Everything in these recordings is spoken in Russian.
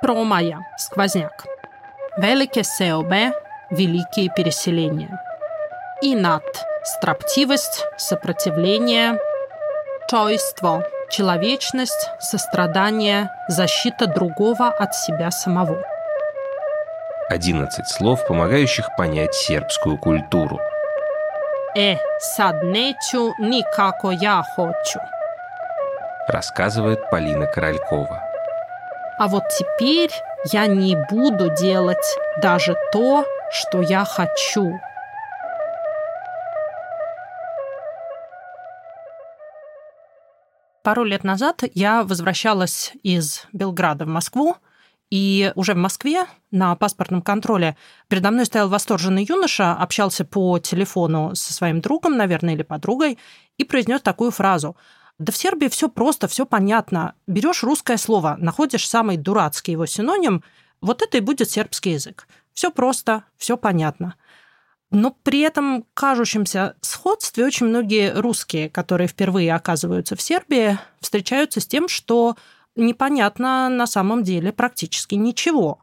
Промая – сквозняк. Велике сеобе – великие переселения. Инат – строптивость, сопротивление. Чойство – человечность, сострадание, защита другого от себя самого. 11 слов, помогающих понять сербскую культуру. Э, сад нечу никако я хочу. Рассказывает Полина Королькова. А вот теперь я не буду делать даже то, что я хочу. Пару лет назад я возвращалась из Белграда в Москву, и уже в Москве на паспортном контроле передо мной стоял восторженный юноша, общался по телефону со своим другом, наверное, или подругой, и произнес такую фразу. Да в Сербии все просто, все понятно. Берешь русское слово, находишь самый дурацкий его синоним, вот это и будет сербский язык. Все просто, все понятно. Но при этом кажущемся сходстве очень многие русские, которые впервые оказываются в Сербии, встречаются с тем, что непонятно на самом деле практически ничего.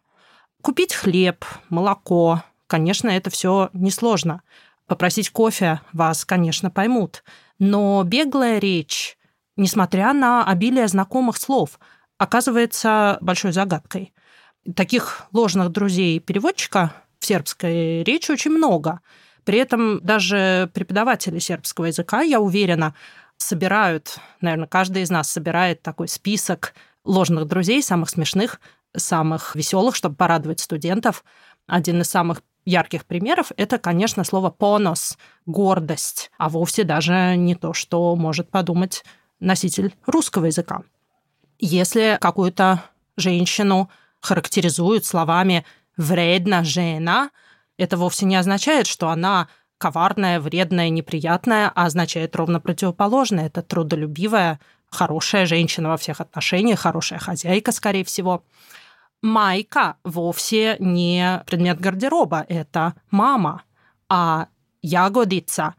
Купить хлеб, молоко, конечно, это все несложно. Попросить кофе вас, конечно, поймут. Но беглая речь, несмотря на обилие знакомых слов, оказывается большой загадкой. Таких ложных друзей переводчика в сербской речи очень много. При этом даже преподаватели сербского языка, я уверена, собирают, наверное, каждый из нас собирает такой список ложных друзей, самых смешных, самых веселых, чтобы порадовать студентов. Один из самых ярких примеров – это, конечно, слово «понос» – гордость, а вовсе даже не то, что может подумать носитель русского языка. Если какую-то женщину характеризуют словами «вредна жена», это вовсе не означает, что она коварная, вредная, неприятная, а означает ровно противоположное. Это трудолюбивая, хорошая женщина во всех отношениях, хорошая хозяйка, скорее всего. Майка вовсе не предмет гардероба, это мама. А ягодица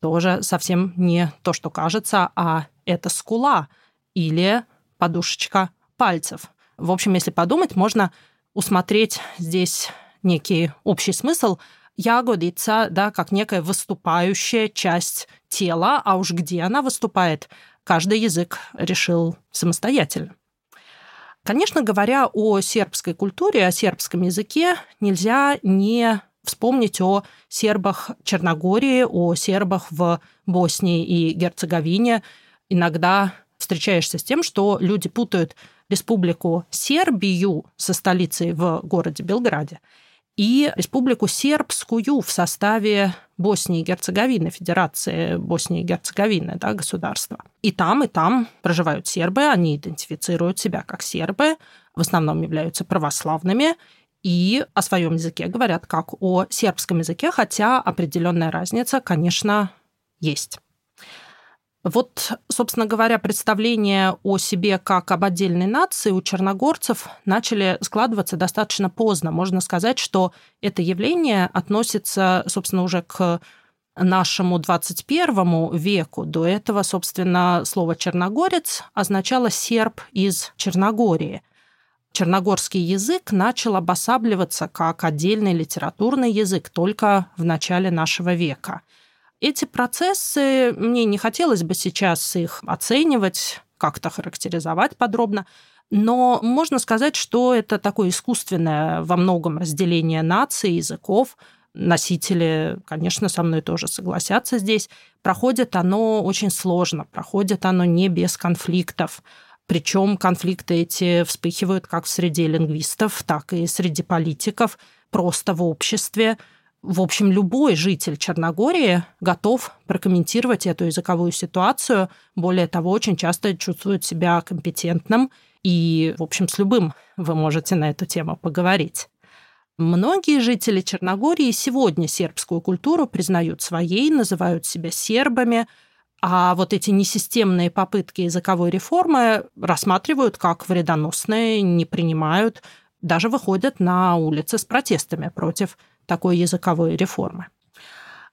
тоже совсем не то, что кажется, а это скула или подушечка пальцев. В общем, если подумать, можно усмотреть здесь некий общий смысл – ягодица, да, как некая выступающая часть тела, а уж где она выступает, каждый язык решил самостоятельно. Конечно, говоря о сербской культуре, о сербском языке, нельзя не вспомнить о сербах Черногории, о сербах в Боснии и Герцеговине. Иногда встречаешься с тем, что люди путают республику Сербию со столицей в городе Белграде и Республику Сербскую в составе Боснии и Герцеговины, Федерации Боснии и Герцеговины, да, государства. И там, и там проживают сербы, они идентифицируют себя как сербы, в основном являются православными, и о своем языке говорят как о сербском языке, хотя определенная разница, конечно, есть. Вот, собственно говоря, представления о себе как об отдельной нации у черногорцев начали складываться достаточно поздно. Можно сказать, что это явление относится, собственно, уже к нашему 21 веку. До этого, собственно, слово «черногорец» означало «серб из Черногории». Черногорский язык начал обосабливаться как отдельный литературный язык только в начале нашего века – эти процессы, мне не хотелось бы сейчас их оценивать, как-то характеризовать подробно, но можно сказать, что это такое искусственное во многом разделение наций, языков. Носители, конечно, со мной тоже согласятся здесь. Проходит оно очень сложно, проходит оно не без конфликтов. Причем конфликты эти вспыхивают как в среде лингвистов, так и среди политиков, просто в обществе в общем, любой житель Черногории готов прокомментировать эту языковую ситуацию. Более того, очень часто чувствует себя компетентным. И, в общем, с любым вы можете на эту тему поговорить. Многие жители Черногории сегодня сербскую культуру признают своей, называют себя сербами, а вот эти несистемные попытки языковой реформы рассматривают как вредоносные, не принимают, даже выходят на улицы с протестами против такой языковой реформы.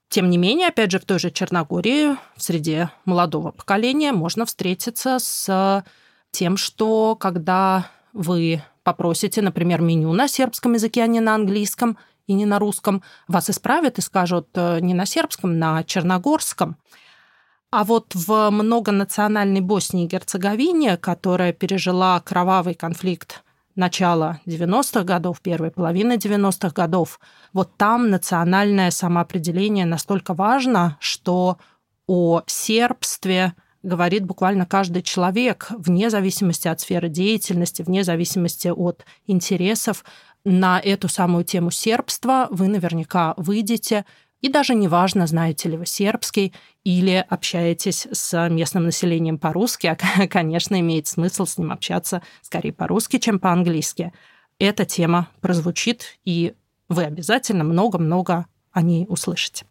Тем не менее, опять же, в той же Черногории, в среде молодого поколения, можно встретиться с тем, что когда вы попросите, например, меню на сербском языке, а не на английском и не на русском, вас исправят и скажут э, не на сербском, на черногорском. А вот в многонациональной Боснии и Герцеговине, которая пережила кровавый конфликт начала 90-х годов, первой половины 90-х годов, вот там национальное самоопределение настолько важно, что о сербстве говорит буквально каждый человек, вне зависимости от сферы деятельности, вне зависимости от интересов. На эту самую тему сербства вы наверняка выйдете, и даже неважно, знаете ли вы сербский или общаетесь с местным населением по-русски, а, конечно, имеет смысл с ним общаться скорее по-русски, чем по-английски. Эта тема прозвучит, и вы обязательно много-много о ней услышите.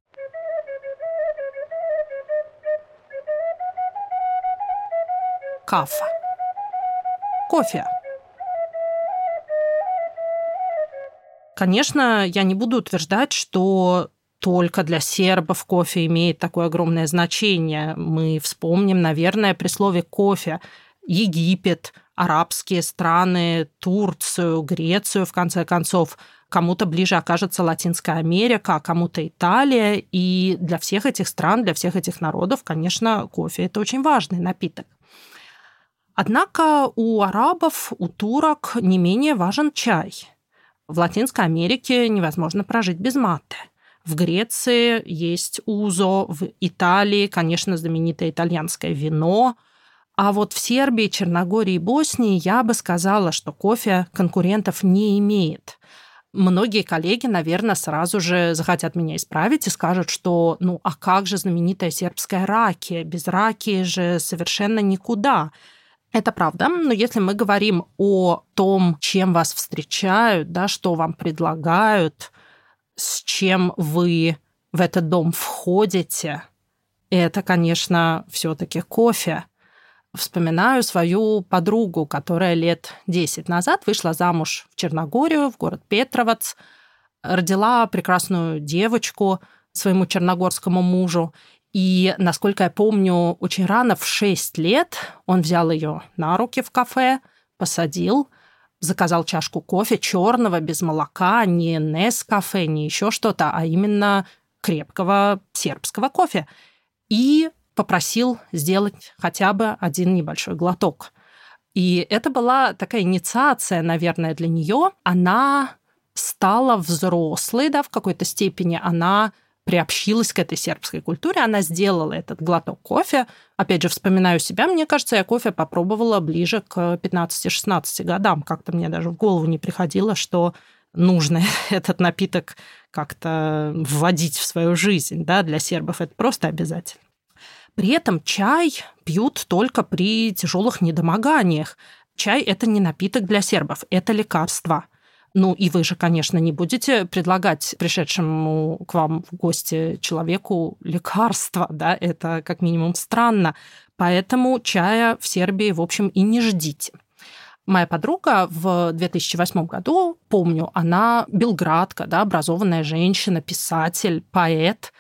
Кафа. Кофе. Конечно, я не буду утверждать, что только для сербов кофе имеет такое огромное значение. Мы вспомним, наверное, при слове кофе Египет, арабские страны, Турцию, Грецию, в конце концов. Кому-то ближе окажется Латинская Америка, а кому-то Италия. И для всех этих стран, для всех этих народов, конечно, кофе – это очень важный напиток. Однако у арабов, у турок не менее важен чай. В Латинской Америке невозможно прожить без маты – в Греции есть узо, в Италии, конечно, знаменитое итальянское вино. А вот в Сербии, Черногории и Боснии я бы сказала, что кофе конкурентов не имеет. Многие коллеги, наверное, сразу же захотят меня исправить и скажут, что ну а как же знаменитая сербская ракия? Без ракии же совершенно никуда. Это правда, но если мы говорим о том, чем вас встречают, да, что вам предлагают, с чем вы в этот дом входите, это, конечно, все-таки кофе. Вспоминаю свою подругу, которая лет 10 назад вышла замуж в Черногорию, в город Петровец, родила прекрасную девочку своему черногорскому мужу. И, насколько я помню, очень рано, в 6 лет, он взял ее на руки в кафе, посадил – заказал чашку кофе черного, без молока, не Нескафе, не еще что-то, а именно крепкого сербского кофе. И попросил сделать хотя бы один небольшой глоток. И это была такая инициация, наверное, для нее. Она стала взрослой, да, в какой-то степени. Она приобщилась к этой сербской культуре, она сделала этот глоток кофе. Опять же, вспоминаю себя, мне кажется, я кофе попробовала ближе к 15-16 годам. Как-то мне даже в голову не приходило, что нужно этот напиток как-то вводить в свою жизнь. Да? Для сербов это просто обязательно. При этом чай пьют только при тяжелых недомоганиях. Чай – это не напиток для сербов, это лекарство – ну, и вы же, конечно, не будете предлагать пришедшему к вам в гости человеку лекарства, да, это как минимум странно. Поэтому чая в Сербии, в общем, и не ждите. Моя подруга в 2008 году, помню, она белградка, да, образованная женщина, писатель, поэт.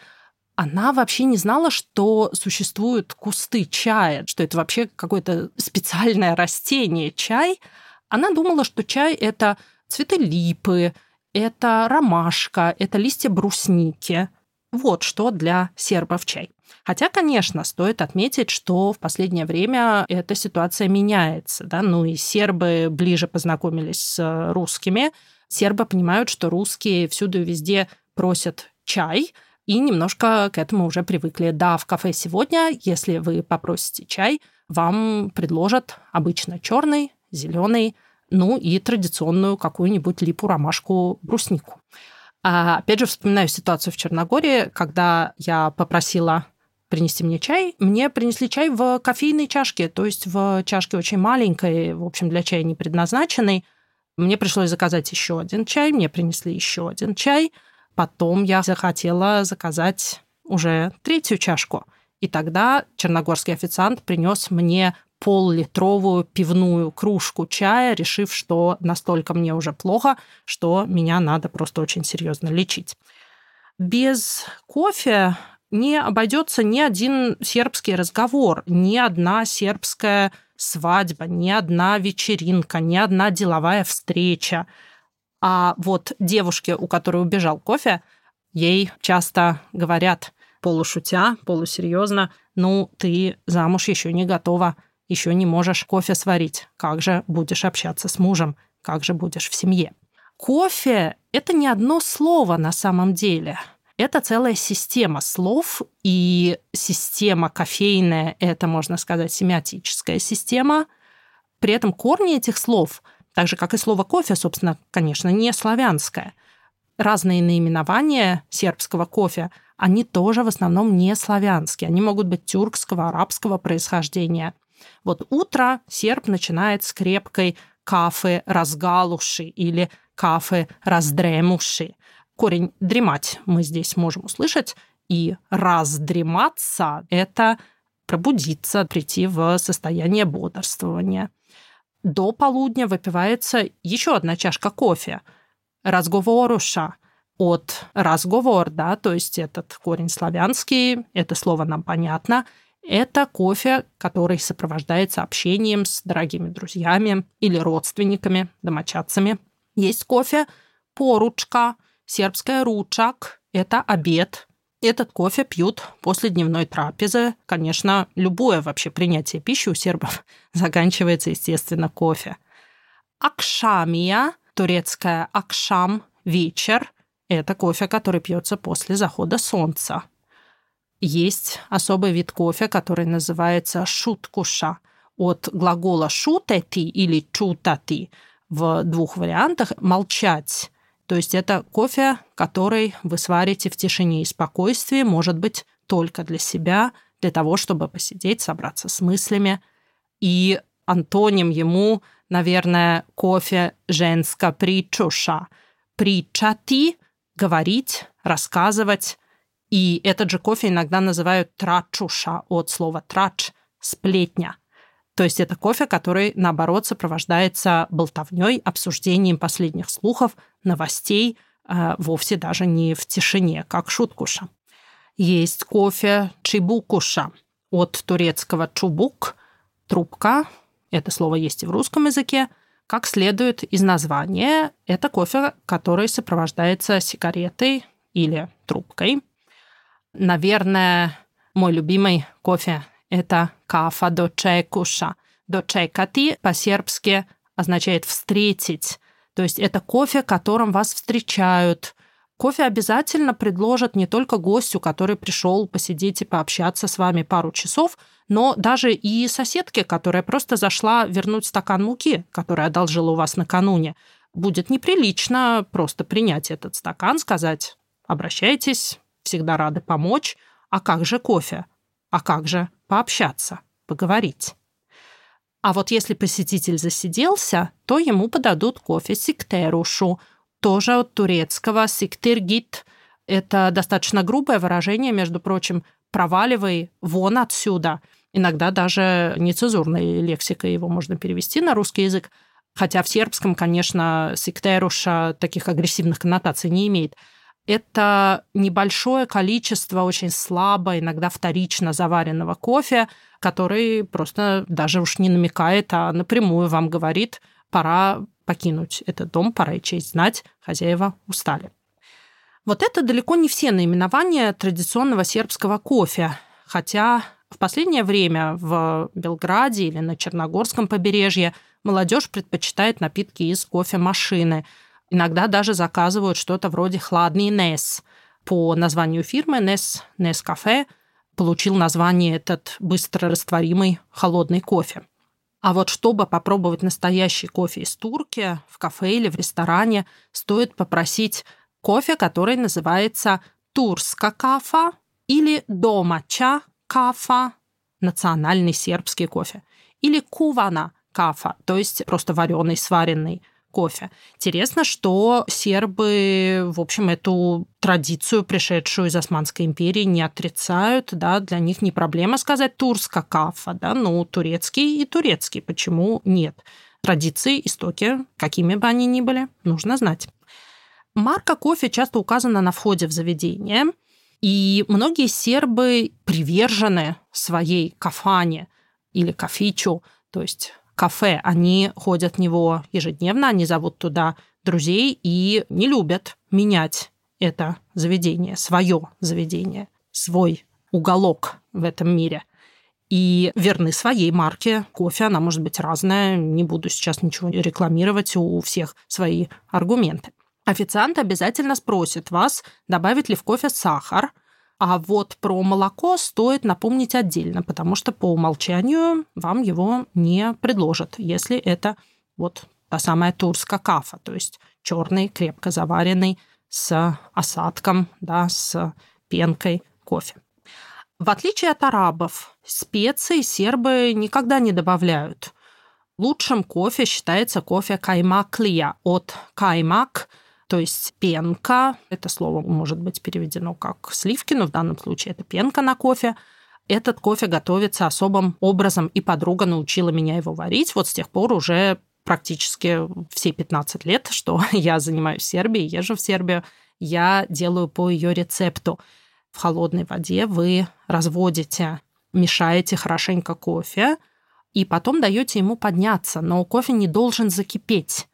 Она вообще не знала, что существуют кусты чая, что это вообще какое-то специальное растение чай. Она думала, что чай – это цветы липы, это ромашка, это листья брусники. Вот что для сербов чай. Хотя, конечно, стоит отметить, что в последнее время эта ситуация меняется. Да? Ну и сербы ближе познакомились с русскими. Сербы понимают, что русские всюду и везде просят чай, и немножко к этому уже привыкли. Да, в кафе сегодня, если вы попросите чай, вам предложат обычно черный, зеленый, ну и традиционную какую-нибудь липу, ромашку, бруснику. А, опять же, вспоминаю ситуацию в Черногории, когда я попросила принести мне чай. Мне принесли чай в кофейной чашке, то есть в чашке очень маленькой, в общем, для чая не предназначенной. Мне пришлось заказать еще один чай, мне принесли еще один чай. Потом я захотела заказать уже третью чашку. И тогда черногорский официант принес мне пол-литровую пивную кружку чая, решив, что настолько мне уже плохо, что меня надо просто очень серьезно лечить. Без кофе не обойдется ни один сербский разговор, ни одна сербская свадьба, ни одна вечеринка, ни одна деловая встреча. А вот девушке, у которой убежал кофе, ей часто говорят полушутя, полусерьезно, ну, ты замуж еще не готова, еще не можешь кофе сварить. Как же будешь общаться с мужем? Как же будешь в семье? Кофе — это не одно слово на самом деле. Это целая система слов, и система кофейная — это, можно сказать, семиотическая система. При этом корни этих слов, так же, как и слово «кофе», собственно, конечно, не славянское. Разные наименования сербского кофе — они тоже в основном не славянские. Они могут быть тюркского, арабского происхождения. Вот утро серб начинает с крепкой кафе разгалуши или кафе раздремуши. Корень «дремать» мы здесь можем услышать. И раздрематься – это пробудиться, прийти в состояние бодрствования. До полудня выпивается еще одна чашка кофе – разговоруша – от разговор, да, то есть этот корень славянский, это слово нам понятно, это кофе, который сопровождается общением с дорогими друзьями или родственниками, домочадцами. Есть кофе поручка, сербская ручак, это обед. Этот кофе пьют после дневной трапезы. Конечно, любое вообще принятие пищи у сербов заканчивается, естественно, кофе. Акшамия, турецкая акшам, вечер, это кофе, который пьется после захода солнца. Есть особый вид кофе, который называется шуткуша от глагола шутети или чутати в двух вариантах молчать. То есть это кофе, который вы сварите в тишине и спокойствии, может быть, только для себя, для того, чтобы посидеть, собраться с мыслями. И антоним ему, наверное, кофе женска причуша. Причати говорить, рассказывать. И этот же кофе иногда называют трачуша от слова трач – сплетня. То есть это кофе, который, наоборот, сопровождается болтовней, обсуждением последних слухов, новостей, э, вовсе даже не в тишине, как шуткуша. Есть кофе чибукуша от турецкого чубук – трубка. Это слово есть и в русском языке – как следует из названия, это кофе, который сопровождается сигаретой или трубкой. Наверное, мой любимый кофе – это кафа до чекуша. До чекати по-сербски означает «встретить». То есть это кофе, которым вас встречают. Кофе обязательно предложат не только гостю, который пришел посидеть и пообщаться с вами пару часов – но даже и соседке, которая просто зашла вернуть стакан муки, который одолжила у вас накануне, будет неприлично просто принять этот стакан, сказать «обращайтесь, всегда рады помочь, а как же кофе? А как же пообщаться, поговорить?» А вот если посетитель засиделся, то ему подадут кофе сиктерушу, тоже от турецкого сиктиргит. Это достаточно грубое выражение, между прочим, проваливай вон отсюда. Иногда даже нецензурной лексикой его можно перевести на русский язык. Хотя в сербском, конечно, сектеруша таких агрессивных коннотаций не имеет. Это небольшое количество очень слабо, иногда вторично заваренного кофе, который просто даже уж не намекает, а напрямую вам говорит, пора покинуть этот дом, пора и честь знать, хозяева устали. Вот это далеко не все наименования традиционного сербского кофе, хотя в последнее время в Белграде или на Черногорском побережье молодежь предпочитает напитки из кофемашины. Иногда даже заказывают что-то вроде «хладный Нес». По названию фирмы Нес, Нес Кафе получил название этот быстро растворимый холодный кофе. А вот чтобы попробовать настоящий кофе из турки, в кафе или в ресторане стоит попросить кофе, который называется турска кафа или домача кафа, национальный сербский кофе, или кувана кафа, то есть просто вареный, сваренный кофе. Интересно, что сербы, в общем, эту традицию, пришедшую из Османской империи, не отрицают, да, для них не проблема сказать турска кафа, да, ну, турецкий и турецкий, почему нет? Традиции, истоки, какими бы они ни были, нужно знать. Марка кофе часто указана на входе в заведение, И многие сербы привержены своей кафане или кафичу, то есть кафе. Они ходят в него ежедневно, они зовут туда друзей и не любят менять это заведение, свое заведение, свой уголок в этом мире. И верны своей марке. Кофе, она может быть разная. Не буду сейчас ничего рекламировать, у всех свои аргументы. Официант обязательно спросит вас, добавить ли в кофе сахар, а вот про молоко стоит напомнить отдельно, потому что по умолчанию вам его не предложат, если это вот та самая турска кафа, то есть черный, крепко заваренный с осадком, да, с пенкой кофе. В отличие от арабов, специи сербы никогда не добавляют. Лучшим кофе считается кофе каймаклия от каймак, то есть пенка. Это слово может быть переведено как сливки, но в данном случае это пенка на кофе. Этот кофе готовится особым образом, и подруга научила меня его варить. Вот с тех пор уже практически все 15 лет, что я занимаюсь в Сербии, езжу в Сербию, я делаю по ее рецепту. В холодной воде вы разводите, мешаете хорошенько кофе, и потом даете ему подняться. Но кофе не должен закипеть.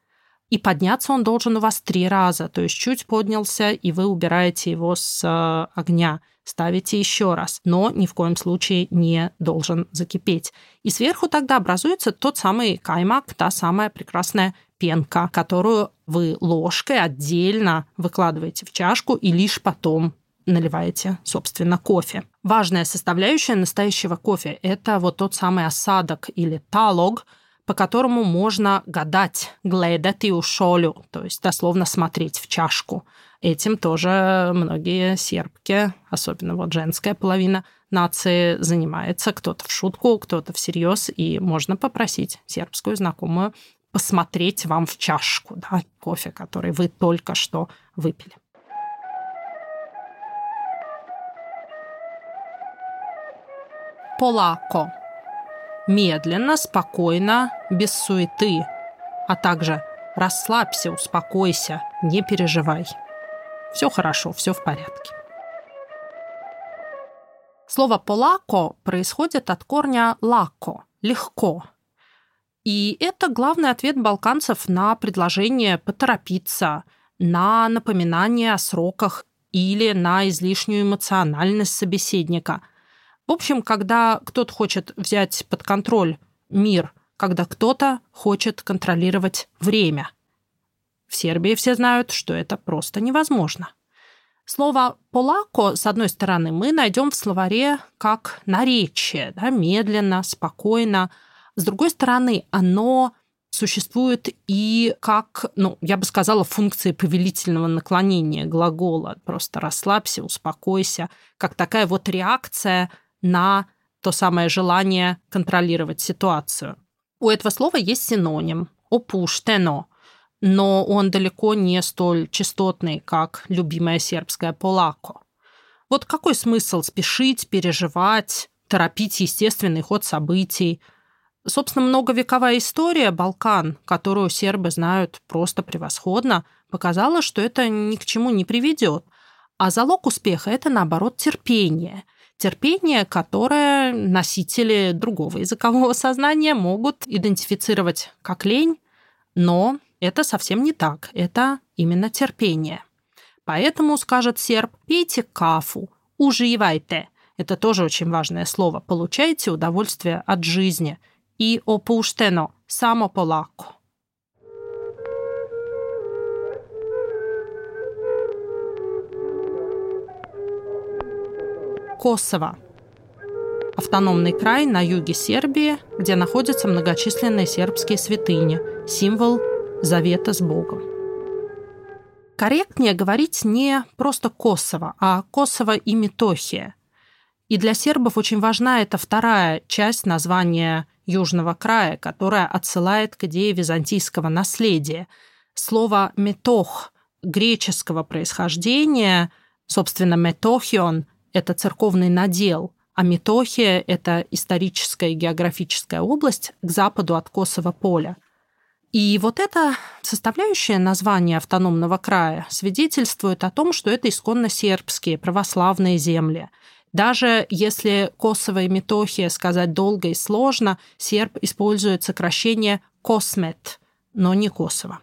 И подняться он должен у вас три раза. То есть чуть поднялся, и вы убираете его с э, огня. Ставите еще раз, но ни в коем случае не должен закипеть. И сверху тогда образуется тот самый каймак, та самая прекрасная пенка, которую вы ложкой отдельно выкладываете в чашку и лишь потом наливаете, собственно, кофе. Важная составляющая настоящего кофе – это вот тот самый осадок или талог, по которому можно гадать, глядать и ушолю, то есть дословно смотреть в чашку. Этим тоже многие сербки, особенно вот женская половина нации, занимается. Кто-то в шутку, кто-то всерьез, и можно попросить сербскую знакомую посмотреть вам в чашку да, кофе, который вы только что выпили. Полако. Медленно, спокойно, без суеты. А также расслабься, успокойся, не переживай. Все хорошо, все в порядке. Слово «полако» происходит от корня «лако» – «легко». И это главный ответ балканцев на предложение поторопиться, на напоминание о сроках или на излишнюю эмоциональность собеседника. В общем, когда кто-то хочет взять под контроль мир, когда кто-то хочет контролировать время. В Сербии все знают, что это просто невозможно. Слово «полако», с одной стороны, мы найдем в словаре как наречие, да, медленно, спокойно. С другой стороны, оно существует и как, ну, я бы сказала, функции повелительного наклонения глагола. Просто расслабься, успокойся, как такая вот реакция на то самое желание контролировать ситуацию. У этого слова есть синоним «опуштено», но он далеко не столь частотный, как любимая сербская полако. Вот какой смысл спешить, переживать, торопить естественный ход событий? Собственно, многовековая история Балкан, которую сербы знают просто превосходно, показала, что это ни к чему не приведет. А залог успеха – это, наоборот, терпение – терпение, которое носители другого языкового сознания могут идентифицировать как лень, но это совсем не так, это именно терпение. Поэтому, скажет серб, пейте кафу, уживайте. Это тоже очень важное слово. Получайте удовольствие от жизни. И опуштено, само полако. Косово. Автономный край на юге Сербии, где находятся многочисленные сербские святыни, символ завета с Богом. Корректнее говорить не просто Косово, а Косово и Метохия. И для сербов очень важна эта вторая часть названия Южного края, которая отсылает к идее византийского наследия. Слово «метох» греческого происхождения, собственно, «метохион» это церковный надел, а Метохия – это историческая и географическая область к западу от Косово поля. И вот эта составляющая названия автономного края свидетельствует о том, что это исконно сербские православные земли. Даже если Косово и Метохия сказать долго и сложно, серб использует сокращение «космет», но не Косово.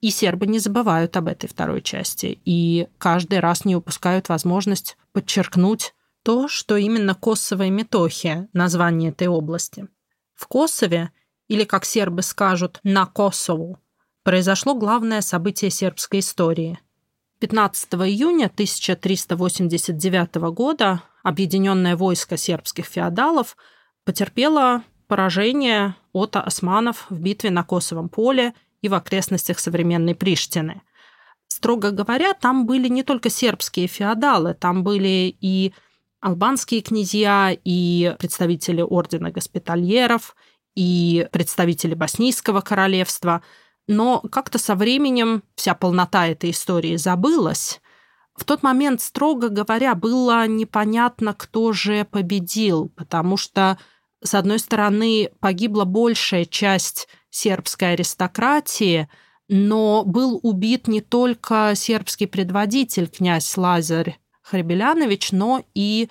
И сербы не забывают об этой второй части, и каждый раз не упускают возможность подчеркнуть то, что именно Косово и Метохия – название этой области. В Косове, или, как сербы скажут, на Косову, произошло главное событие сербской истории. 15 июня 1389 года объединенное войско сербских феодалов потерпело поражение от османов в битве на Косовом поле и в окрестностях современной Приштины. Строго говоря, там были не только сербские феодалы, там были и албанские князья, и представители ордена госпитальеров, и представители Боснийского королевства. Но как-то со временем вся полнота этой истории забылась. В тот момент, строго говоря, было непонятно, кто же победил, потому что, с одной стороны, погибла большая часть сербской аристократии, но был убит не только сербский предводитель князь Лазарь Хребелянович, но и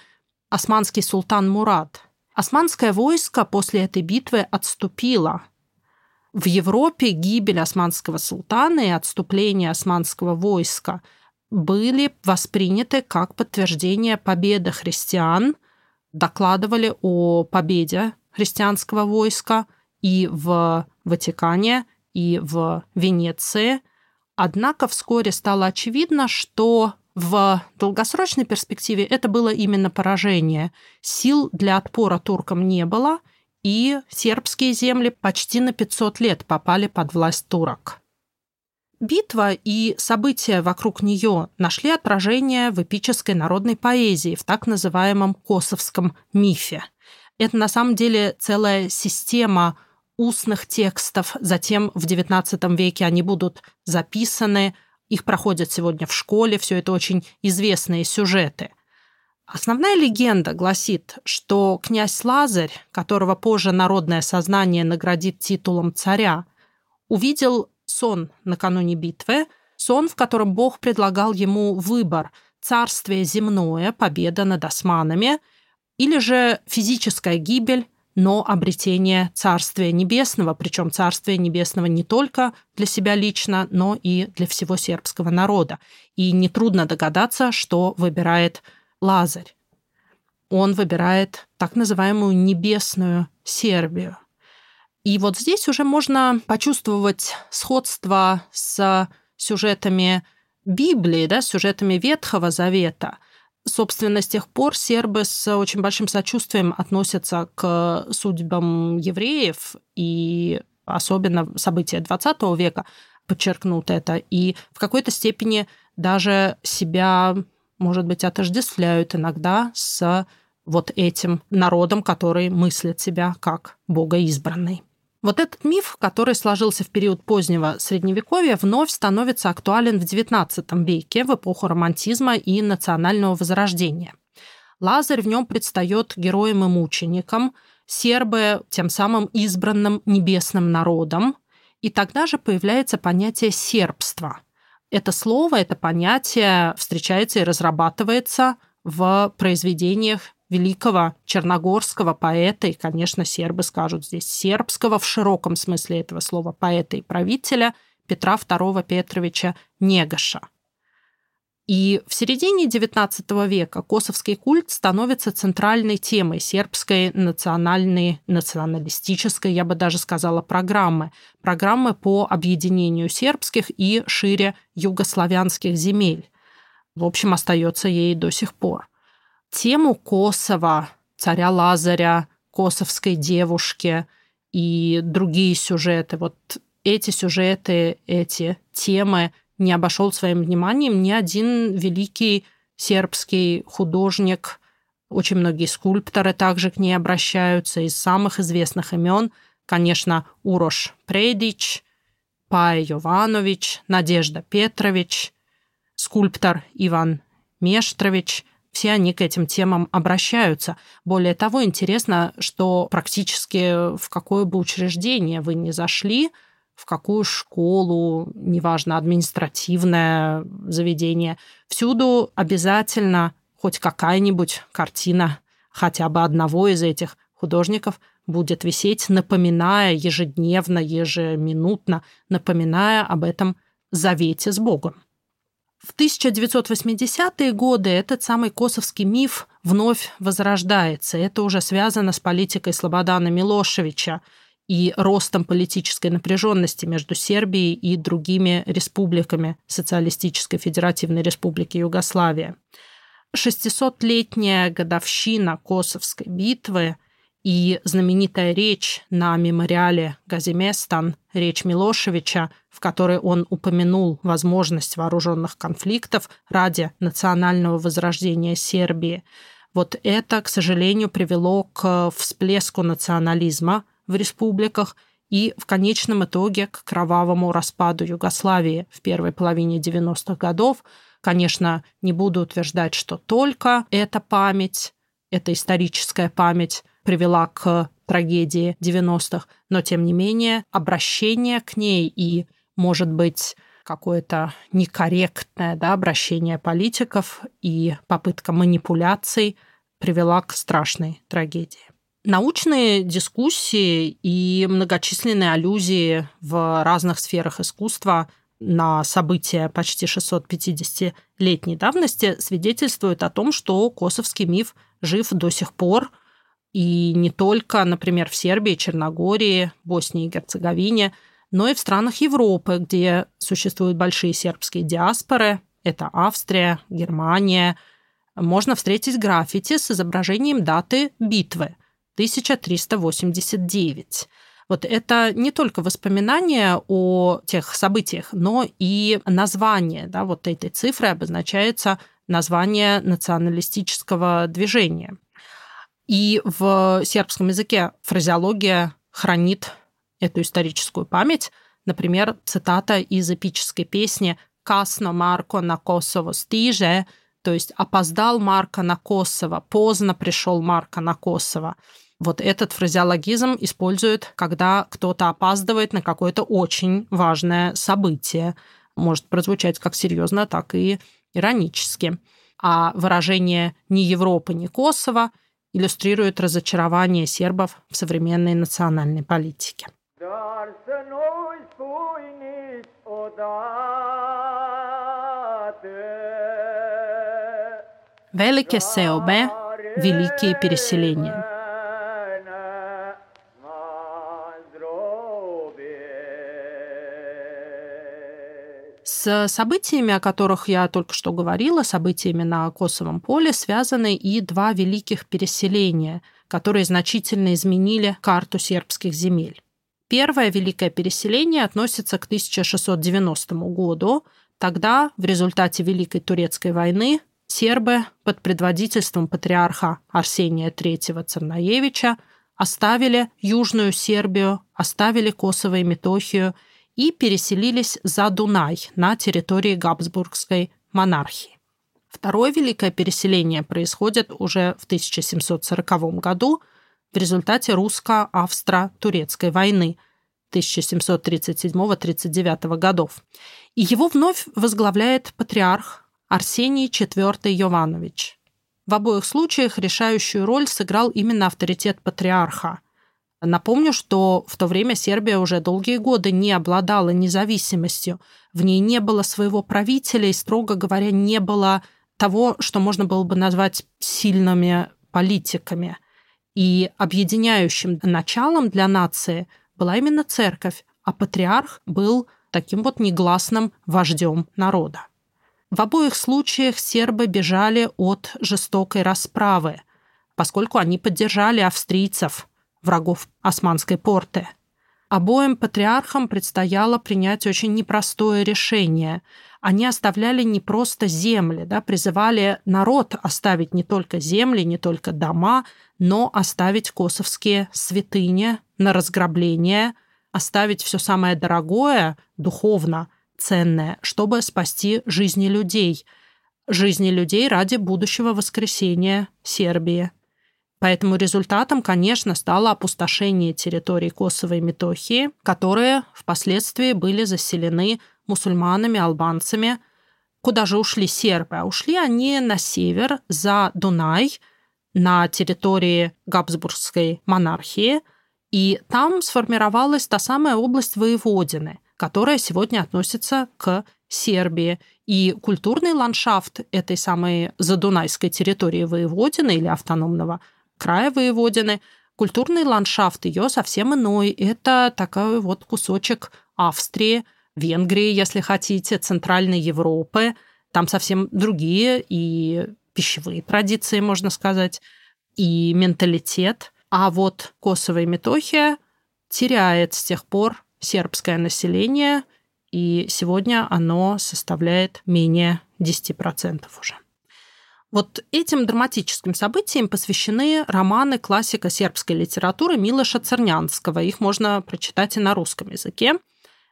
османский султан Мурат. Османское войско после этой битвы отступило. В Европе гибель османского султана и отступление османского войска были восприняты как подтверждение победы христиан, докладывали о победе христианского войска и в Ватикане и в Венеции. Однако вскоре стало очевидно, что в долгосрочной перспективе это было именно поражение. Сил для отпора туркам не было, и сербские земли почти на 500 лет попали под власть турок. Битва и события вокруг нее нашли отражение в эпической народной поэзии, в так называемом косовском мифе. Это на самом деле целая система устных текстов, затем в XIX веке они будут записаны, их проходят сегодня в школе, все это очень известные сюжеты. Основная легенда гласит, что князь Лазарь, которого позже народное сознание наградит титулом царя, увидел сон накануне битвы, сон, в котором Бог предлагал ему выбор – царствие земное, победа над османами, или же физическая гибель, но обретение Царствия Небесного, причем Царствия Небесного не только для себя лично, но и для всего сербского народа. И нетрудно догадаться, что выбирает Лазарь. Он выбирает так называемую небесную Сербию. И вот здесь уже можно почувствовать сходство с сюжетами Библии, да, сюжетами Ветхого Завета – Собственно, с тех пор сербы с очень большим сочувствием относятся к судьбам евреев, и особенно события XX века подчеркнут это, и в какой-то степени даже себя, может быть, отождествляют иногда с вот этим народом, который мыслит себя как богоизбранный. Вот этот миф, который сложился в период позднего Средневековья, вновь становится актуален в XIX веке, в эпоху романтизма и национального возрождения. Лазарь в нем предстает героем и мучеником, сербы тем самым избранным небесным народом, и тогда же появляется понятие сербства. Это слово, это понятие встречается и разрабатывается в произведениях великого черногорского поэта, и, конечно, сербы скажут здесь сербского в широком смысле этого слова поэта и правителя Петра II Петровича Негаша. И в середине XIX века косовский культ становится центральной темой сербской национальной, националистической, я бы даже сказала, программы. Программы по объединению сербских и шире югославянских земель. В общем, остается ей до сих пор тему Косово, царя Лазаря, косовской девушки и другие сюжеты, вот эти сюжеты, эти темы не обошел своим вниманием ни один великий сербский художник. Очень многие скульпторы также к ней обращаются. Из самых известных имен, конечно, Урош Предич, Пая Йованович, Надежда Петрович, скульптор Иван Мештрович – все они к этим темам обращаются. Более того, интересно, что практически в какое бы учреждение вы ни зашли, в какую школу, неважно, административное заведение, всюду обязательно хоть какая-нибудь картина хотя бы одного из этих художников будет висеть, напоминая ежедневно, ежеминутно, напоминая об этом завете с Богом. В 1980-е годы этот самый косовский миф вновь возрождается. Это уже связано с политикой Слободана Милошевича и ростом политической напряженности между Сербией и другими республиками Социалистической Федеративной Республики Югославия. 600-летняя годовщина Косовской битвы и знаменитая речь на мемориале Газиместан, речь Милошевича, в которой он упомянул возможность вооруженных конфликтов ради национального возрождения Сербии. Вот это, к сожалению, привело к всплеску национализма в республиках и в конечном итоге к кровавому распаду Югославии в первой половине 90-х годов. Конечно, не буду утверждать, что только эта память, эта историческая память привела к трагедии 90-х, но тем не менее обращение к ней и, может быть, какое-то некорректное да, обращение политиков и попытка манипуляций привела к страшной трагедии. Научные дискуссии и многочисленные аллюзии в разных сферах искусства на события почти 650-летней давности свидетельствуют о том, что косовский миф жив до сих пор – и не только, например, в Сербии, Черногории, Боснии и Герцеговине, но и в странах Европы, где существуют большие сербские диаспоры. Это Австрия, Германия. Можно встретить граффити с изображением даты битвы 1389. Вот это не только воспоминания о тех событиях, но и название. Да, вот этой цифрой обозначается название националистического движения. И в сербском языке фразеология хранит эту историческую память. Например, цитата из эпической песни «Касно Марко на Косово стиже», то есть «опоздал Марко на Косово», «поздно пришел Марко на Косово». Вот этот фразеологизм используют, когда кто-то опаздывает на какое-то очень важное событие. Может прозвучать как серьезно, так и иронически. А выражение «ни Европы, ни Косово» иллюстрирует разочарование сербов в современной национальной политике. Велике сеобе – великие переселения – С событиями, о которых я только что говорила, событиями на Косовом поле, связаны и два великих переселения, которые значительно изменили карту сербских земель. Первое великое переселение относится к 1690 году. Тогда, в результате Великой Турецкой войны, сербы под предводительством патриарха Арсения III Царнаевича оставили Южную Сербию, оставили Косово и Метохию – и переселились за Дунай на территории Габсбургской монархии. Второе великое переселение происходит уже в 1740 году в результате русско-австро-турецкой войны 1737-39 годов. И его вновь возглавляет патриарх Арсений IV Йованович. В обоих случаях решающую роль сыграл именно авторитет патриарха – Напомню, что в то время Сербия уже долгие годы не обладала независимостью. В ней не было своего правителя и, строго говоря, не было того, что можно было бы назвать сильными политиками. И объединяющим началом для нации была именно церковь, а патриарх был таким вот негласным вождем народа. В обоих случаях сербы бежали от жестокой расправы, поскольку они поддержали австрийцев – врагов Османской порты. Обоим патриархам предстояло принять очень непростое решение. Они оставляли не просто земли, да, призывали народ оставить не только земли, не только дома, но оставить косовские святыни на разграбление, оставить все самое дорогое, духовно ценное, чтобы спасти жизни людей, жизни людей ради будущего воскресения Сербии. Поэтому результатом, конечно, стало опустошение территорий Косово и Метохии, которые впоследствии были заселены мусульманами, албанцами. Куда же ушли сербы? А ушли они на север, за Дунай, на территории Габсбургской монархии, и там сформировалась та самая область Воеводины, которая сегодня относится к Сербии. И культурный ландшафт этой самой задунайской территории Воеводины или автономного края Воеводины, культурный ландшафт ее совсем иной. Это такой вот кусочек Австрии, Венгрии, если хотите, Центральной Европы. Там совсем другие и пищевые традиции, можно сказать, и менталитет. А вот Косово и Метохия теряет с тех пор сербское население, и сегодня оно составляет менее 10% уже. Вот этим драматическим событиям посвящены романы классика сербской литературы Милоша Цернянского. Их можно прочитать и на русском языке.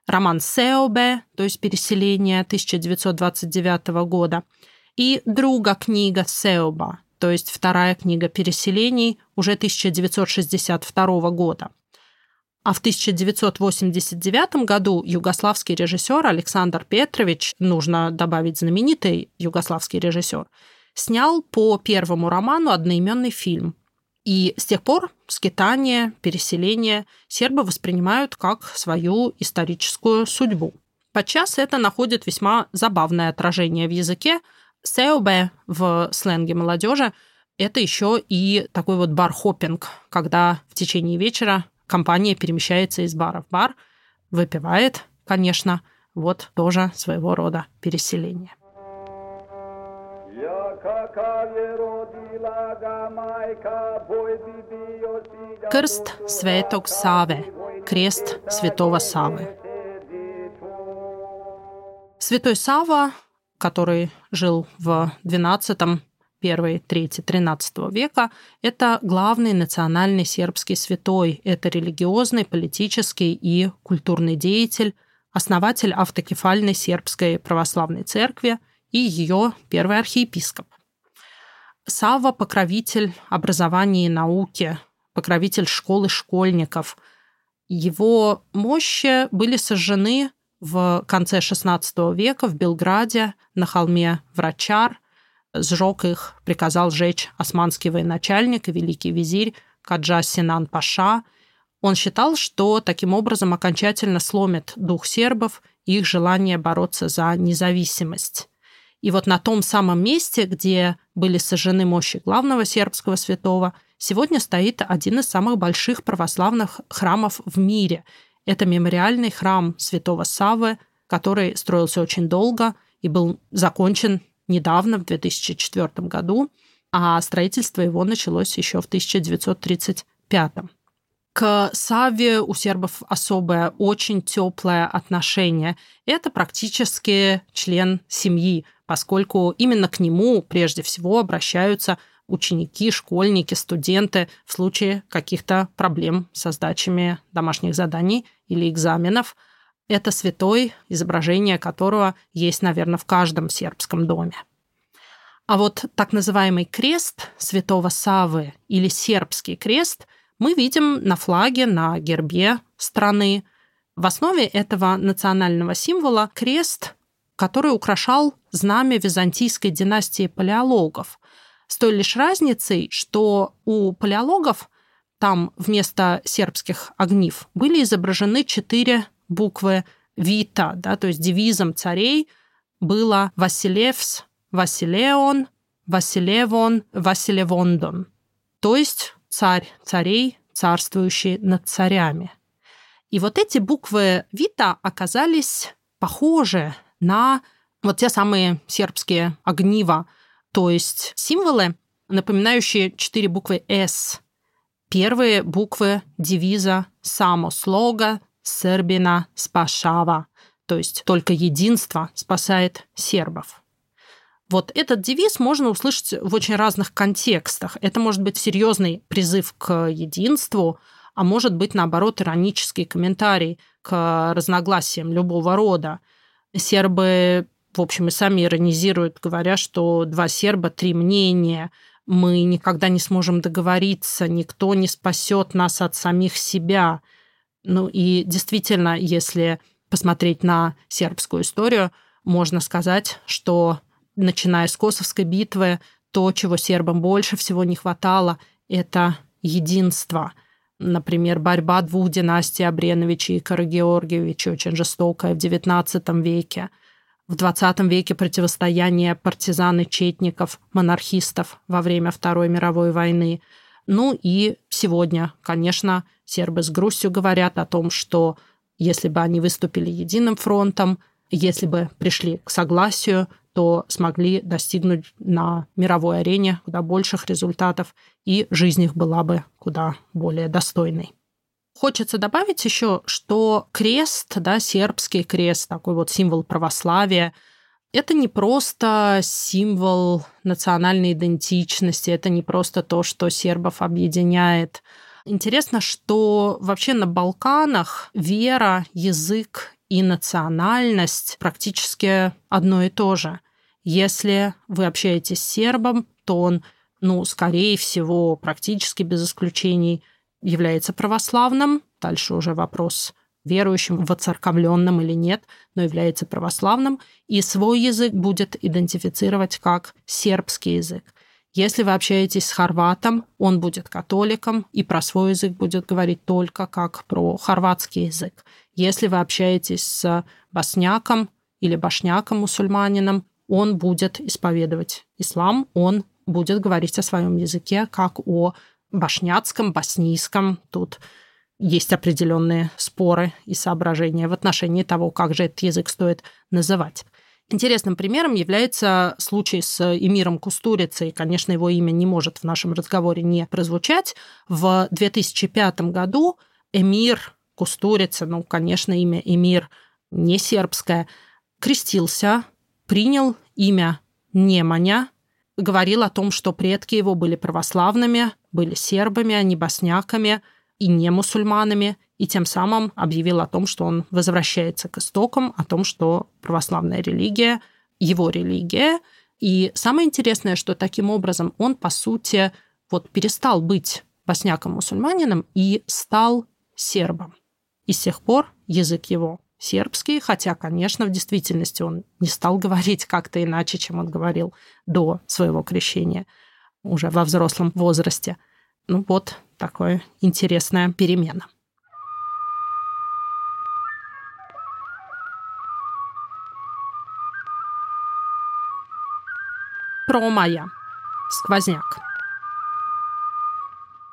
Роман «Сеобе», то есть «Переселение» 1929 года, и друга книга «Сеоба», то есть вторая книга «Переселений» уже 1962 года. А в 1989 году югославский режиссер Александр Петрович, нужно добавить знаменитый югославский режиссер, снял по первому роману одноименный фильм. И с тех пор скитание, переселение сербы воспринимают как свою историческую судьбу. Подчас это находит весьма забавное отражение в языке. Сеобе в сленге молодежи – это еще и такой вот бар-хоппинг, когда в течение вечера компания перемещается из бара в бар, выпивает, конечно, вот тоже своего рода переселение. Крст Светог Саве, крест святого Савы. Святой Сава, который жил в XII, 1, 3, 13 века, это главный национальный сербский святой. Это религиозный, политический и культурный деятель, основатель автокефальной сербской православной церкви и ее первый архиепископ. Сава – покровитель образования и науки, покровитель школы школьников. Его мощи были сожжены в конце XVI века в Белграде на холме Врачар. Сжег их, приказал сжечь османский военачальник и великий визирь Каджа Синан Паша. Он считал, что таким образом окончательно сломит дух сербов и их желание бороться за независимость. И вот на том самом месте, где были сожжены мощи главного сербского святого, сегодня стоит один из самых больших православных храмов в мире. Это мемориальный храм святого Савы, который строился очень долго и был закончен недавно, в 2004 году, а строительство его началось еще в 1935. К Саве у сербов особое, очень теплое отношение. Это практически член семьи, поскольку именно к нему прежде всего обращаются ученики, школьники, студенты в случае каких-то проблем со сдачами домашних заданий или экзаменов. Это святой, изображение которого есть, наверное, в каждом сербском доме. А вот так называемый крест святого Савы или сербский крест мы видим на флаге, на гербе страны. В основе этого национального символа крест который украшал знамя византийской династии палеологов. С той лишь разницей, что у палеологов там вместо сербских огнив были изображены четыре буквы Вита, да, то есть девизом царей было Василевс, Василеон, Василевон, Василевондон, то есть царь царей, царствующий над царями. И вот эти буквы Вита оказались похожи на вот те самые сербские огнива, то есть символы, напоминающие четыре буквы «С». Первые буквы девиза «Само слога Сербина спашава», то есть только единство спасает сербов. Вот этот девиз можно услышать в очень разных контекстах. Это может быть серьезный призыв к единству, а может быть, наоборот, иронический комментарий к разногласиям любого рода – Сербы, в общем, и сами иронизируют, говоря, что два серба, три мнения. мы никогда не сможем договориться, никто не спасет нас от самих себя. Ну и действительно, если посмотреть на сербскую историю, можно сказать, что начиная с Косовской битвы, то, чего сербам больше всего не хватало, это единство. Например, борьба двух династий Абреновича и Карагеоргиевича, очень жестокая в XIX веке. В XX веке противостояние партизан и четников, монархистов во время Второй мировой войны. Ну и сегодня, конечно, сербы с грустью говорят о том, что если бы они выступили единым фронтом, если бы пришли к согласию, то смогли достигнуть на мировой арене куда больших результатов, и жизнь их была бы куда более достойной. Хочется добавить еще, что крест, да, сербский крест, такой вот символ православия, это не просто символ национальной идентичности, это не просто то, что сербов объединяет. Интересно, что вообще на Балканах вера, язык и национальность практически одно и то же. Если вы общаетесь с сербом, то он, ну, скорее всего, практически без исключений является православным. Дальше уже вопрос верующим, воцерковленным или нет, но является православным, и свой язык будет идентифицировать как сербский язык. Если вы общаетесь с хорватом, он будет католиком и про свой язык будет говорить только как про хорватский язык. Если вы общаетесь с босняком или башняком, мусульманином, он будет исповедовать ислам, он будет говорить о своем языке как о башняцком, боснийском. Тут есть определенные споры и соображения в отношении того, как же этот язык стоит называть. Интересным примером является случай с эмиром Кустурицей. Конечно, его имя не может в нашем разговоре не прозвучать. В 2005 году эмир Кустурица, ну, конечно, имя эмир не сербское, крестился, принял имя Неманя, говорил о том, что предки его были православными, были сербами, а не босняками и не мусульманами, и тем самым объявил о том, что он возвращается к истокам, о том, что православная религия – его религия. И самое интересное, что таким образом он, по сути, вот перестал быть босняком-мусульманином и стал сербом. И с тех пор язык его сербский, хотя, конечно, в действительности он не стал говорить как-то иначе, чем он говорил до своего крещения уже во взрослом возрасте. Ну вот такая интересная перемена. Промая. Сквозняк.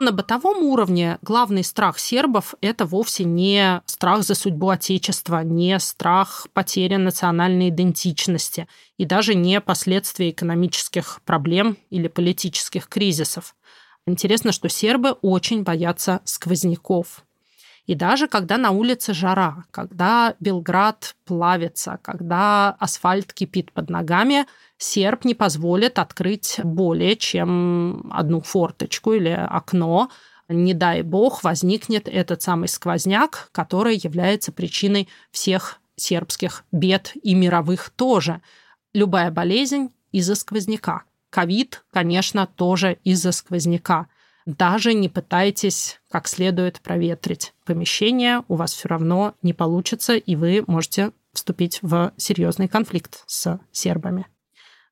На бытовом уровне главный страх сербов – это вовсе не страх за судьбу Отечества, не страх потери национальной идентичности и даже не последствия экономических проблем или политических кризисов. Интересно, что сербы очень боятся сквозняков. И даже когда на улице жара, когда Белград плавится, когда асфальт кипит под ногами, серб не позволит открыть более чем одну форточку или окно. Не дай бог возникнет этот самый сквозняк, который является причиной всех сербских бед и мировых тоже. Любая болезнь из-за сквозняка. Ковид, конечно, тоже из-за сквозняка даже не пытайтесь как следует проветрить помещение, у вас все равно не получится, и вы можете вступить в серьезный конфликт с сербами.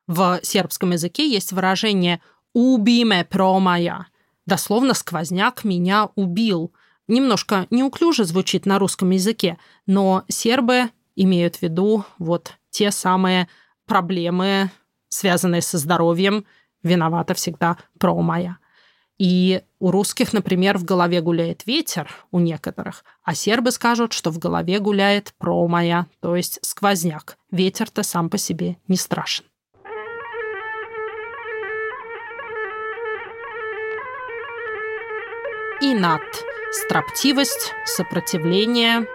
В сербском языке есть выражение «убиме промая», дословно «сквозняк меня убил». Немножко неуклюже звучит на русском языке, но сербы имеют в виду вот те самые проблемы, связанные со здоровьем, виновата всегда промая. И у русских, например, в голове гуляет ветер, у некоторых, а сербы скажут, что в голове гуляет промая, то есть сквозняк. Ветер-то сам по себе не страшен. И над строптивость, сопротивление.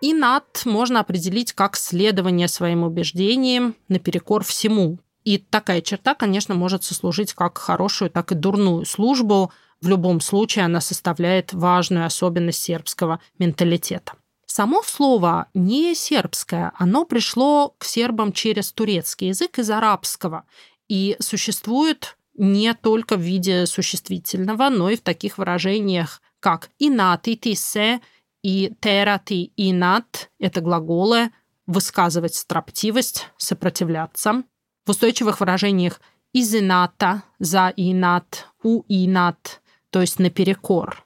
И над можно определить как следование своим убеждениям наперекор всему, и такая черта, конечно, может сослужить как хорошую, так и дурную службу. В любом случае она составляет важную особенность сербского менталитета. Само слово не сербское, оно пришло к сербам через турецкий язык из арабского. и существует не только в виде существительного, но и в таких выражениях, как «инат» и «тисе», и «терат» и «инат» — это глаголы «высказывать строптивость», «сопротивляться». В устойчивых выражениях «изината», «за инат», «у инат», то есть наперекор.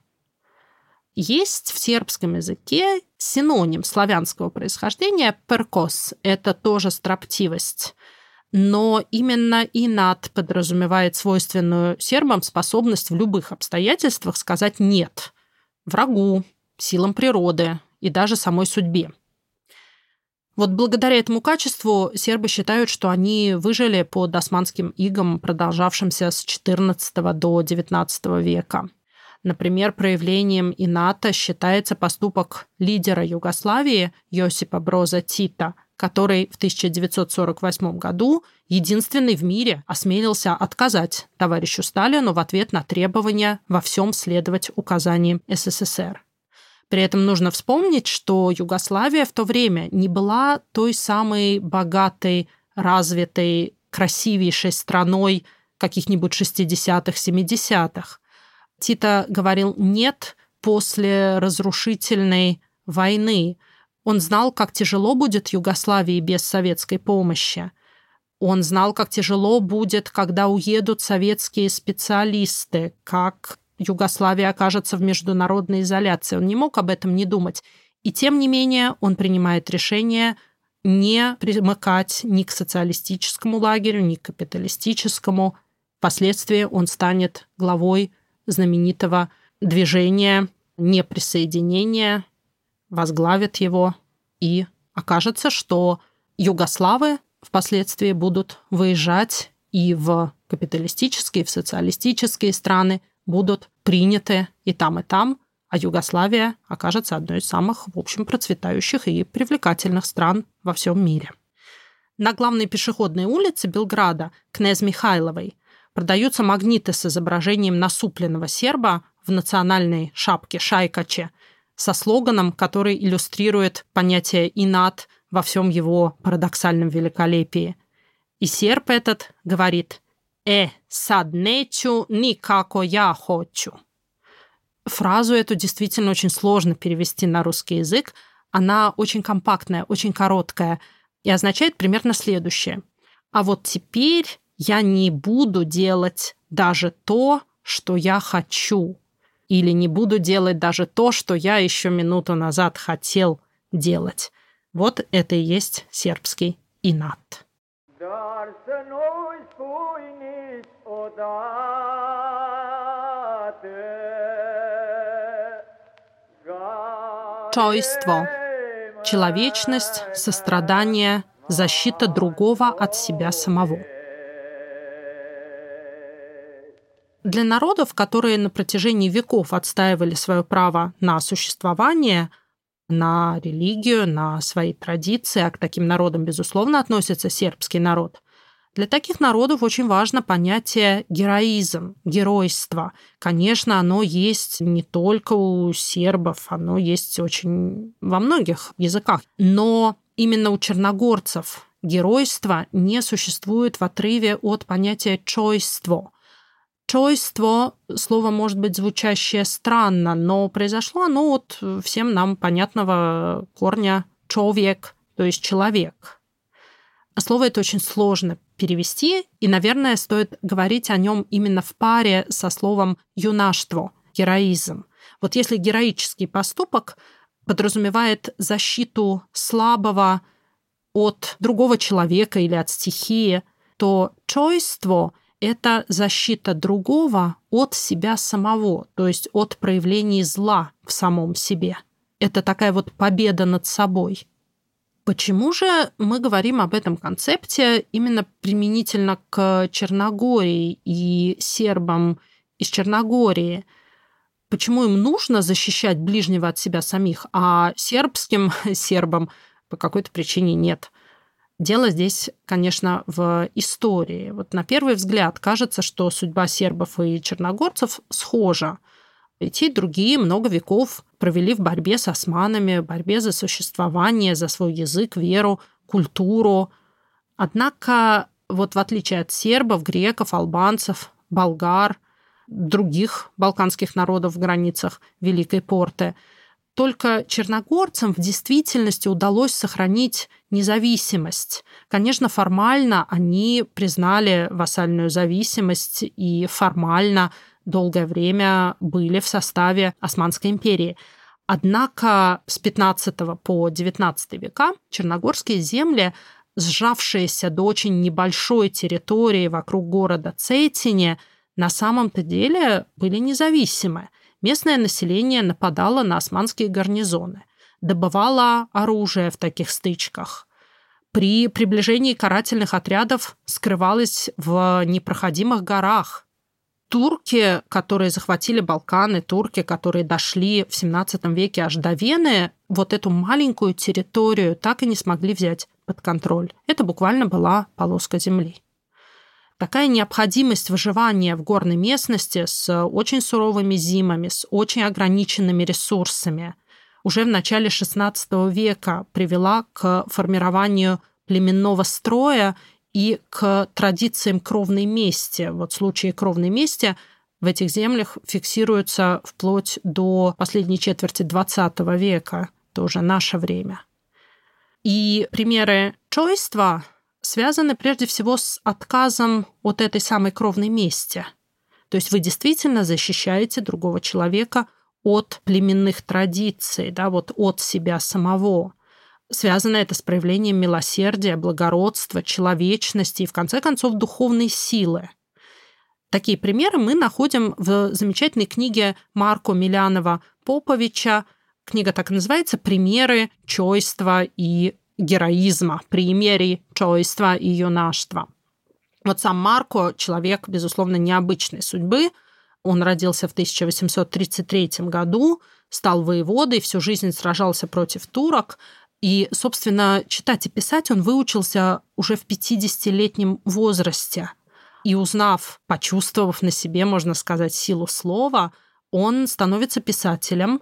Есть в сербском языке синоним славянского происхождения «перкос» — это тоже строптивость — но именно инат подразумевает свойственную сербам способность в любых обстоятельствах сказать «нет» врагу, силам природы и даже самой судьбе. Вот благодаря этому качеству сербы считают, что они выжили под османским игом, продолжавшимся с XIV до XIX века. Например, проявлением ината считается поступок лидера Югославии Йосипа Броза Тита – который в 1948 году единственный в мире осмелился отказать товарищу Сталину в ответ на требования во всем следовать указаниям СССР. При этом нужно вспомнить, что Югославия в то время не была той самой богатой, развитой, красивейшей страной каких-нибудь 60-х, 70-х. Тита говорил «нет» после разрушительной войны – он знал, как тяжело будет Югославии без советской помощи. Он знал, как тяжело будет, когда уедут советские специалисты, как Югославия окажется в международной изоляции. Он не мог об этом не думать. И тем не менее он принимает решение не примыкать ни к социалистическому лагерю, ни к капиталистическому. Впоследствии он станет главой знаменитого движения неприсоединения возглавит его, и окажется, что югославы впоследствии будут выезжать и в капиталистические, и в социалистические страны, будут приняты и там, и там, а Югославия окажется одной из самых, в общем, процветающих и привлекательных стран во всем мире. На главной пешеходной улице Белграда, Кнез Михайловой, продаются магниты с изображением насупленного серба в национальной шапке шайкаче со слоганом, который иллюстрирует понятие «инат» во всем его парадоксальном великолепии. И серп этот говорит «Э, сад нечу, никако я хочу». Фразу эту действительно очень сложно перевести на русский язык. Она очень компактная, очень короткая и означает примерно следующее. А вот теперь я не буду делать даже то, что я хочу или не буду делать даже то, что я еще минуту назад хотел делать. Вот это и есть сербский инат. Чойство. Человечность, сострадание, защита другого от себя самого. Для народов, которые на протяжении веков отстаивали свое право на существование, на религию, на свои традиции, а к таким народам, безусловно, относится сербский народ, для таких народов очень важно понятие героизм, геройство. Конечно, оно есть не только у сербов, оно есть очень во многих языках. Но именно у черногорцев геройство не существует в отрыве от понятия чойство – Чойство – слово, может быть, звучащее странно, но произошло оно от всем нам понятного корня «човек», то есть «человек». Слово это очень сложно перевести, и, наверное, стоит говорить о нем именно в паре со словом «юнаштво», «героизм». Вот если героический поступок подразумевает защиту слабого от другого человека или от стихии, то чойство это защита другого от себя самого, то есть от проявлений зла в самом себе. Это такая вот победа над собой. Почему же мы говорим об этом концепте именно применительно к Черногории и сербам из Черногории? Почему им нужно защищать ближнего от себя самих, а сербским сербам по какой-то причине нет? Дело здесь, конечно, в истории. Вот на первый взгляд кажется, что судьба сербов и черногорцев схожа. И те, и другие много веков провели в борьбе с османами, борьбе за существование, за свой язык, веру, культуру. Однако вот в отличие от сербов, греков, албанцев, болгар, других балканских народов в границах Великой Порты, только черногорцам в действительности удалось сохранить независимость. Конечно, формально они признали вассальную зависимость и формально долгое время были в составе Османской империи. Однако с 15 по 19 века черногорские земли, сжавшиеся до очень небольшой территории вокруг города Цейтине, на самом-то деле были независимы. Местное население нападало на османские гарнизоны, добывало оружие в таких стычках. При приближении карательных отрядов скрывалось в непроходимых горах. Турки, которые захватили Балканы, турки, которые дошли в 17 веке аж до Вены, вот эту маленькую территорию так и не смогли взять под контроль. Это буквально была полоска земли. Такая необходимость выживания в горной местности с очень суровыми зимами, с очень ограниченными ресурсами уже в начале XVI века привела к формированию племенного строя и к традициям кровной мести. Вот случаи кровной мести в этих землях фиксируются вплоть до последней четверти XX века, тоже наше время. И примеры чойства связаны прежде всего с отказом от этой самой кровной мести. То есть вы действительно защищаете другого человека от племенных традиций, да, вот от себя самого. Связано это с проявлением милосердия, благородства, человечности и, в конце концов, духовной силы. Такие примеры мы находим в замечательной книге Марко Милянова Поповича. Книга так и называется «Примеры чойства и героизма, примере чойства и юношества. Вот сам Марко – человек, безусловно, необычной судьбы. Он родился в 1833 году, стал воеводой, всю жизнь сражался против турок. И, собственно, читать и писать он выучился уже в 50-летнем возрасте. И узнав, почувствовав на себе, можно сказать, силу слова, он становится писателем,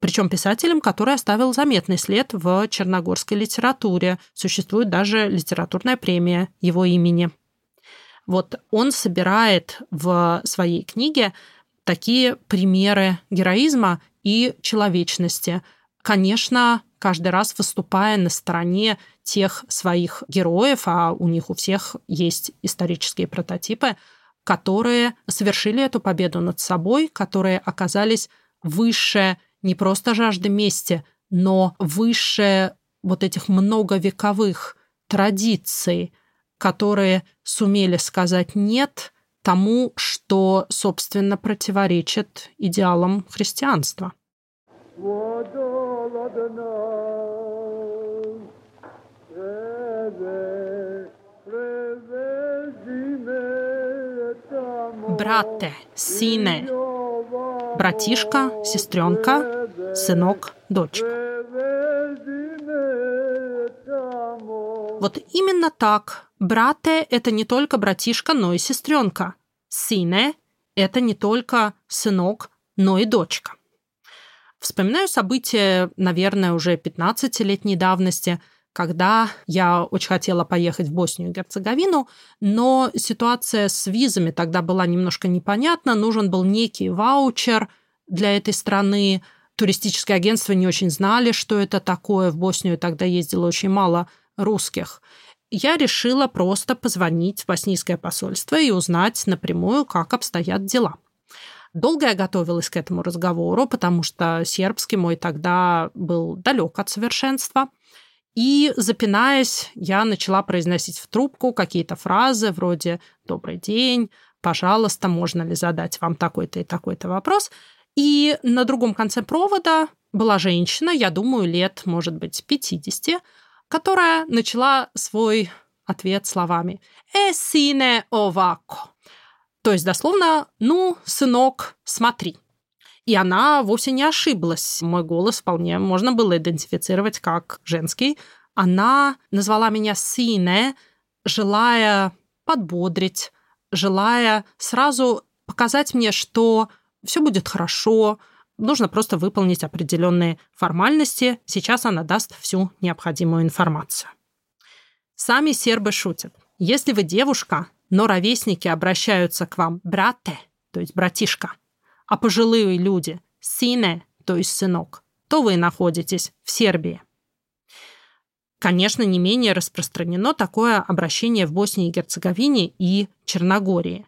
причем писателем, который оставил заметный след в черногорской литературе. Существует даже литературная премия его имени. Вот он собирает в своей книге такие примеры героизма и человечности. Конечно, каждый раз выступая на стороне тех своих героев, а у них у всех есть исторические прототипы, которые совершили эту победу над собой, которые оказались выше не просто жажда мести, но выше вот этих многовековых традиций, которые сумели сказать «нет» тому, что, собственно, противоречит идеалам христианства. Брате, сине, братишка, сестренка, сынок, дочка. Вот именно так. Брате – это не только братишка, но и сестренка. Сине – это не только сынок, но и дочка. Вспоминаю события, наверное, уже 15-летней давности – когда я очень хотела поехать в Боснию и Герцеговину, но ситуация с визами тогда была немножко непонятна, нужен был некий ваучер для этой страны, туристические агентства не очень знали, что это такое. В Боснию тогда ездило очень мало русских. Я решила просто позвонить в боснийское посольство и узнать напрямую, как обстоят дела. Долго я готовилась к этому разговору, потому что сербский мой тогда был далек от совершенства – и, запинаясь, я начала произносить в трубку какие-то фразы вроде «Добрый день», «Пожалуйста, можно ли задать вам такой-то и такой-то вопрос?» И на другом конце провода была женщина, я думаю, лет, может быть, 50, которая начала свой ответ словами «Эсине овако». То есть дословно «Ну, сынок, смотри». И она вовсе не ошиблась. Мой голос вполне можно было идентифицировать как женский. Она назвала меня Сине, желая подбодрить, желая сразу показать мне, что все будет хорошо, нужно просто выполнить определенные формальности. Сейчас она даст всю необходимую информацию. Сами сербы шутят. Если вы девушка, но ровесники обращаются к вам брате, то есть братишка, а пожилые люди – сине, то есть сынок, то вы находитесь в Сербии. Конечно, не менее распространено такое обращение в Боснии и Герцеговине и Черногории.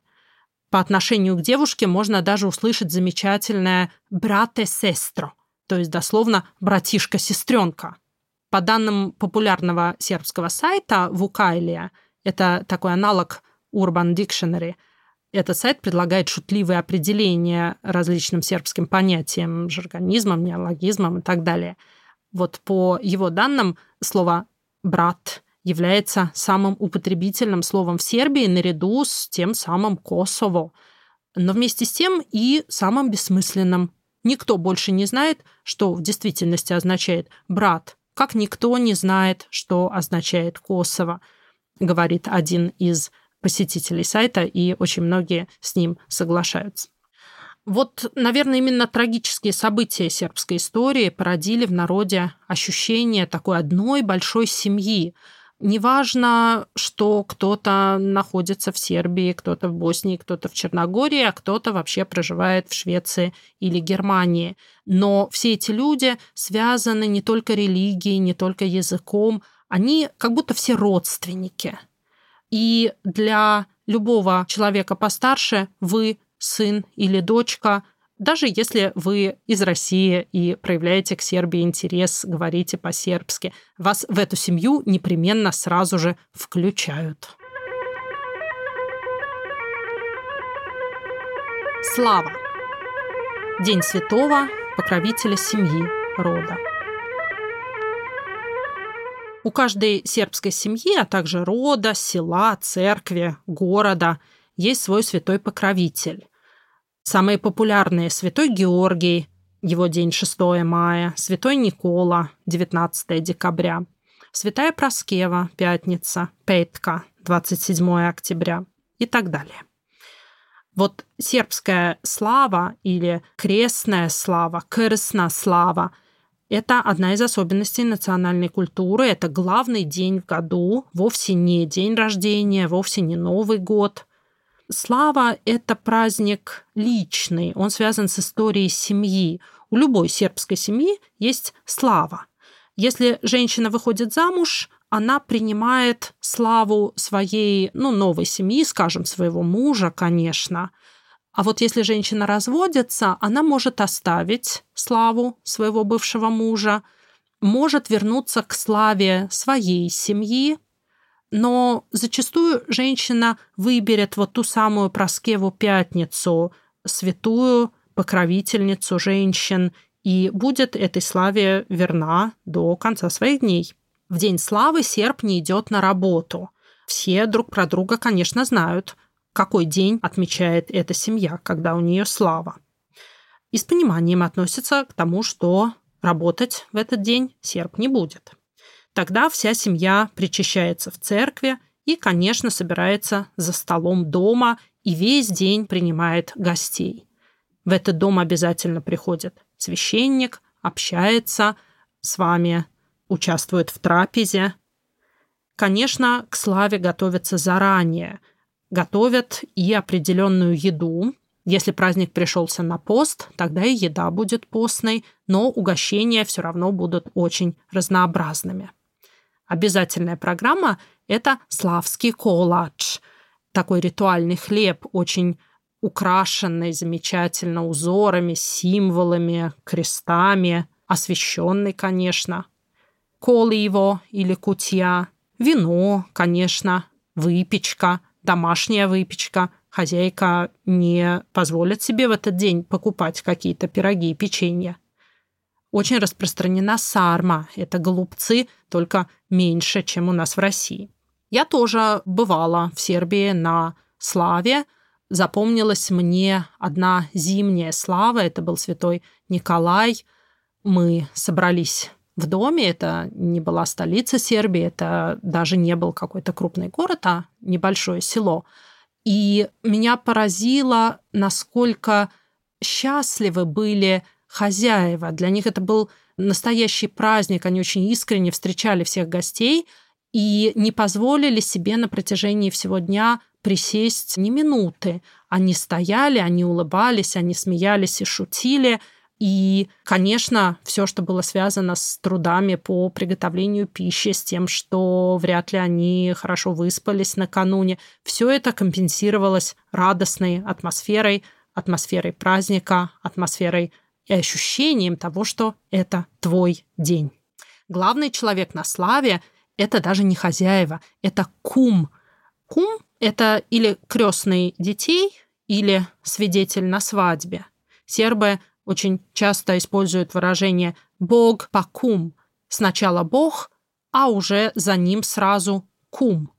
По отношению к девушке можно даже услышать замечательное «брате сестро», то есть дословно «братишка-сестренка». По данным популярного сербского сайта Вукайлия, это такой аналог Urban Dictionary – этот сайт предлагает шутливые определения различным сербским понятиям, жаргонизмам, неологизмам и так далее. Вот по его данным слово «брат» является самым употребительным словом в Сербии наряду с тем самым «Косово», но вместе с тем и самым бессмысленным. Никто больше не знает, что в действительности означает «брат», как никто не знает, что означает «Косово», говорит один из посетителей сайта, и очень многие с ним соглашаются. Вот, наверное, именно трагические события сербской истории породили в народе ощущение такой одной большой семьи. Неважно, что кто-то находится в Сербии, кто-то в Боснии, кто-то в Черногории, а кто-то вообще проживает в Швеции или Германии. Но все эти люди связаны не только религией, не только языком, они как будто все родственники – и для любого человека постарше вы сын или дочка, даже если вы из России и проявляете к Сербии интерес, говорите по-сербски, вас в эту семью непременно сразу же включают. Слава. День святого, покровителя семьи, рода. У каждой сербской семьи, а также рода, села, церкви, города есть свой святой покровитель. Самые популярные – святой Георгий, его день 6 мая, святой Никола, 19 декабря, святая Проскева, пятница, Пейтка, 27 октября и так далее. Вот сербская слава или крестная слава, крестная слава – это одна из особенностей национальной культуры. Это главный день в году, вовсе не день рождения, вовсе не Новый год. Слава – это праздник личный, он связан с историей семьи. У любой сербской семьи есть слава. Если женщина выходит замуж, она принимает славу своей, ну, новой семьи, скажем, своего мужа, конечно – а вот если женщина разводится, она может оставить славу своего бывшего мужа, может вернуться к славе своей семьи, но зачастую женщина выберет вот ту самую Проскеву Пятницу, святую покровительницу женщин, и будет этой славе верна до конца своих дней. В День славы серп не идет на работу. Все друг про друга, конечно, знают – какой день отмечает эта семья, когда у нее слава. И с пониманием относится к тому, что работать в этот день серп не будет. Тогда вся семья причащается в церкви и, конечно, собирается за столом дома и весь день принимает гостей. В этот дом обязательно приходит священник, общается с вами, участвует в трапезе. Конечно, к славе готовятся заранее – готовят и определенную еду. Если праздник пришелся на пост, тогда и еда будет постной, но угощения все равно будут очень разнообразными. Обязательная программа – это славский колладж. Такой ритуальный хлеб, очень украшенный замечательно узорами, символами, крестами, освященный, конечно. Коливо или кутья, вино, конечно, выпечка – домашняя выпечка. Хозяйка не позволит себе в этот день покупать какие-то пироги и печенье. Очень распространена сарма. Это голубцы, только меньше, чем у нас в России. Я тоже бывала в Сербии на славе. Запомнилась мне одна зимняя слава. Это был святой Николай. Мы собрались в доме. Это не была столица Сербии, это даже не был какой-то крупный город, а небольшое село. И меня поразило, насколько счастливы были хозяева. Для них это был настоящий праздник, они очень искренне встречали всех гостей. и не позволили себе на протяжении всего дня присесть ни минуты. Они стояли, они улыбались, они смеялись и шутили. И, конечно, все, что было связано с трудами по приготовлению пищи, с тем, что вряд ли они хорошо выспались накануне, все это компенсировалось радостной атмосферой, атмосферой праздника, атмосферой и ощущением того, что это твой день. Главный человек на славе – это даже не хозяева, это кум. Кум – это или крестный детей, или свидетель на свадьбе. Сербы очень часто используют выражение «бог по кум». Сначала бог, а уже за ним сразу кум.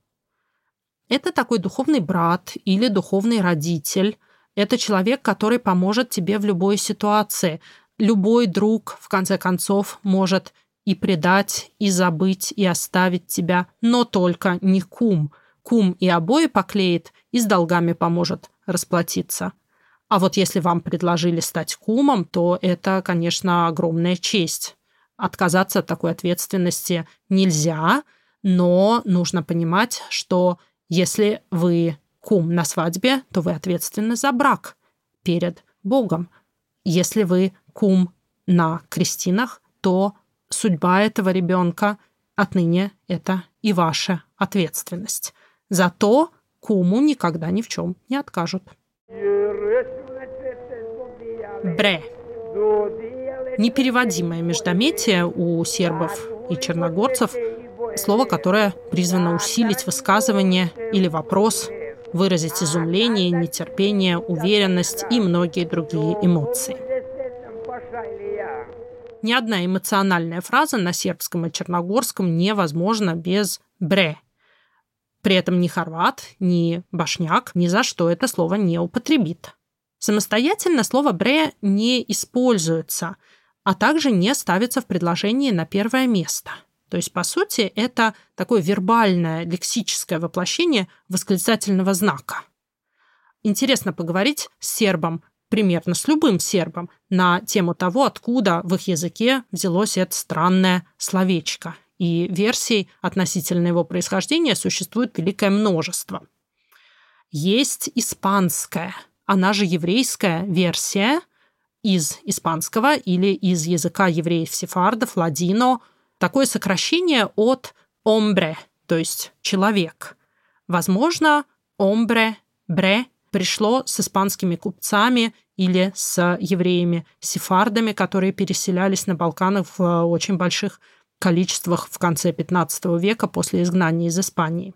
Это такой духовный брат или духовный родитель. Это человек, который поможет тебе в любой ситуации. Любой друг, в конце концов, может и предать, и забыть, и оставить тебя, но только не кум. Кум и обои поклеит, и с долгами поможет расплатиться. А вот если вам предложили стать кумом, то это, конечно, огромная честь. Отказаться от такой ответственности нельзя, но нужно понимать, что если вы кум на свадьбе, то вы ответственны за брак перед Богом. Если вы кум на крестинах, то судьба этого ребенка отныне это и ваша ответственность. Зато куму никогда ни в чем не откажут. Бре. Непереводимое междометие у сербов и черногорцев – слово, которое призвано усилить высказывание или вопрос, выразить изумление, нетерпение, уверенность и многие другие эмоции. Ни одна эмоциональная фраза на сербском и черногорском невозможна без «бре». При этом ни хорват, ни башняк ни за что это слово не употребит. Самостоятельно слово «бре» не используется, а также не ставится в предложении на первое место. То есть, по сути, это такое вербальное лексическое воплощение восклицательного знака. Интересно поговорить с сербом, примерно с любым сербом, на тему того, откуда в их языке взялось это странное словечко. И версий относительно его происхождения существует великое множество. Есть испанская – она же еврейская версия из испанского или из языка евреев-сефардов, ладино, такое сокращение от «омбре», то есть «человек». Возможно, «омбре», «бре» пришло с испанскими купцами или с евреями-сефардами, которые переселялись на Балканах в очень больших количествах в конце XV века после изгнания из Испании.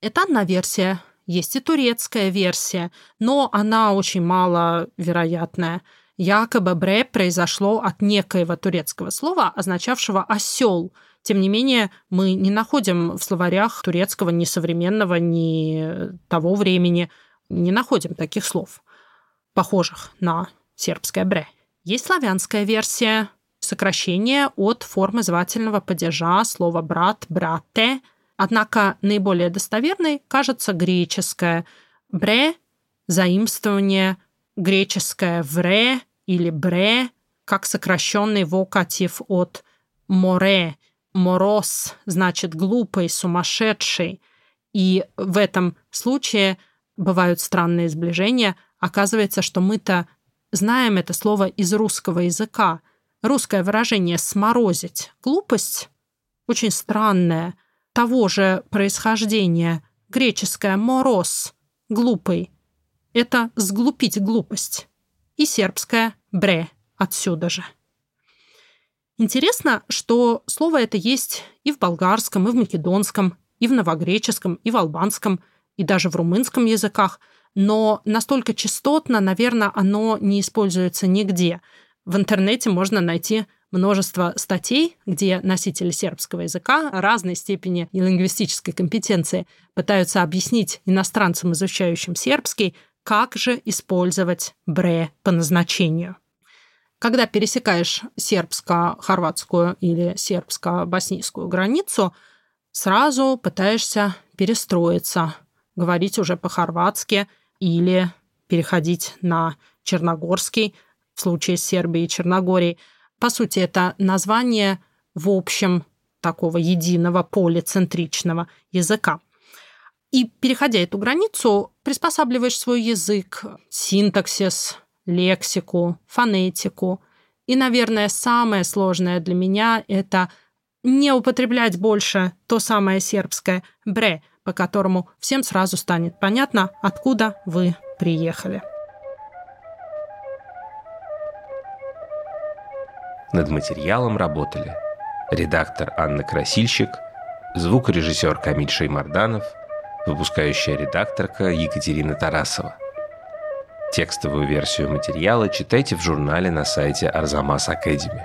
Это одна версия есть и турецкая версия, но она очень маловероятная. Якобы бре произошло от некоего турецкого слова, означавшего осел. Тем не менее, мы не находим в словарях турецкого ни современного, ни того времени, не находим таких слов, похожих на сербское бре. Есть славянская версия, сокращение от формы звательного падежа слова «брат», «брате», Однако наиболее достоверной кажется греческое «бре» – заимствование греческое «вре» или «бре» как сокращенный вокатив от «море». «Мороз» значит «глупый», «сумасшедший». И в этом случае бывают странные сближения. Оказывается, что мы-то знаем это слово из русского языка. Русское выражение «сморозить» – глупость очень странная – того же происхождения, греческое «мороз» – глупый, это сглупить глупость, и сербское «бре» отсюда же. Интересно, что слово это есть и в болгарском, и в македонском, и в новогреческом, и в албанском, и даже в румынском языках, но настолько частотно, наверное, оно не используется нигде. В интернете можно найти множество статей, где носители сербского языка разной степени лингвистической компетенции пытаются объяснить иностранцам, изучающим сербский, как же использовать бре по назначению. Когда пересекаешь сербско-хорватскую или сербско-боснийскую границу, сразу пытаешься перестроиться, говорить уже по-хорватски или переходить на черногорский, в случае с Сербией и Черногорией – по сути, это название в общем такого единого полицентричного языка. И, переходя эту границу, приспосабливаешь свой язык, синтаксис, лексику, фонетику. И, наверное, самое сложное для меня – это не употреблять больше то самое сербское «бре», по которому всем сразу станет понятно, откуда вы приехали. Над материалом работали редактор Анна Красильщик, звукорежиссер Камиль Шеймарданов, выпускающая редакторка Екатерина Тарасова. Текстовую версию материала читайте в журнале на сайте Арзамас Академи.